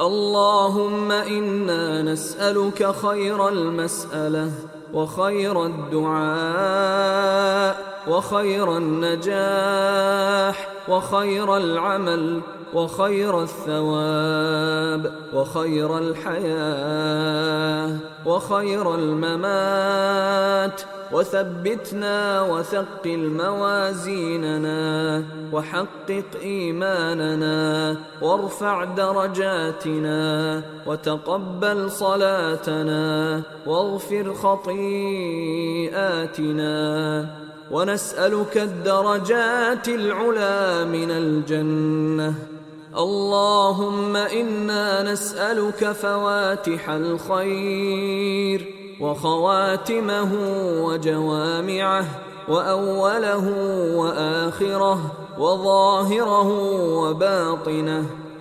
اللهم إنا نسألك خير المسألة وخير الدعاء وخير النجاح وخير العمل وخير الثواب وخير الحياة وخير الممات وثبتنا وثقل موازيننا وحقق إيماننا وارفع درجاتنا وتقبل صلاتنا واغفر خطيئاتنا ونسألك الدرجات العلى من الجنة. اللهم إنا نسألك فواتح الخير وخواتمه وجوامعه وأوله وآخره وظاهره وباطنه